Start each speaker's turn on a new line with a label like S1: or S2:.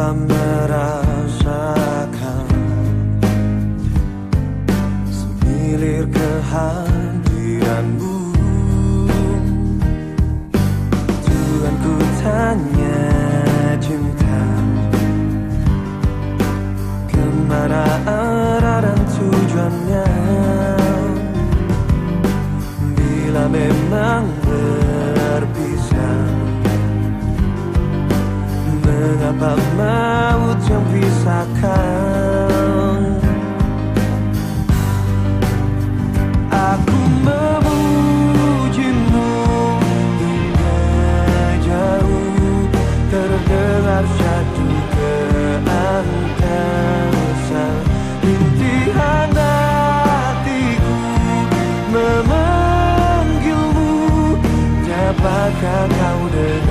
S1: coba merasakan. Semilir kehadiranmu. Tuhan ku tanya. Mengapa maut yang pisahkan Aku memujimu hingga jauh Terdengar syadu ke angkasa. Rintihan hatiku memanggilmu. Dapatkah kau dengar